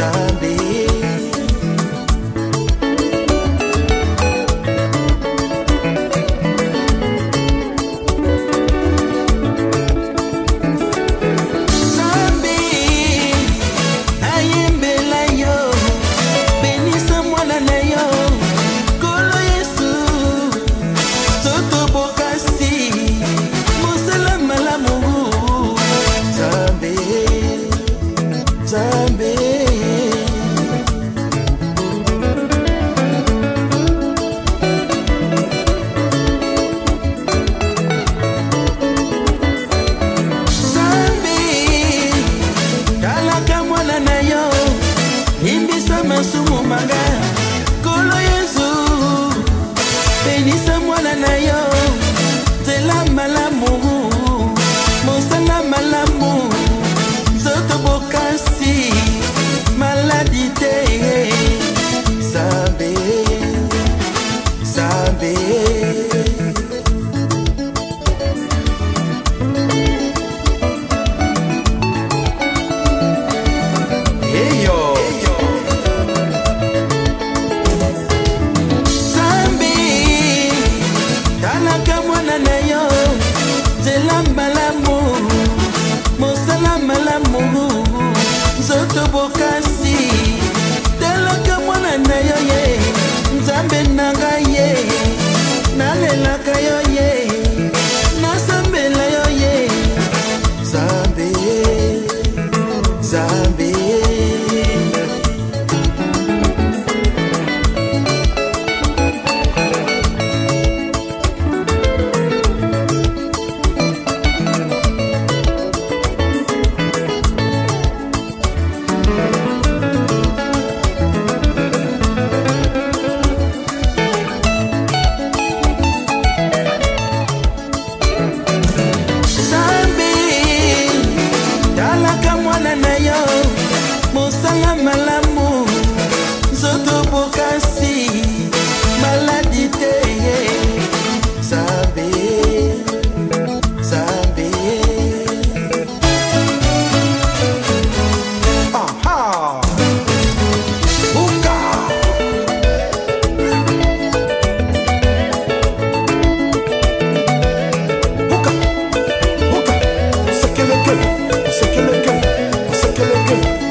side was a woman there. Cause malamu nzoto bokasi maladi te sabe sabe aha uka uka uka sekele ke sekele ke sekele ke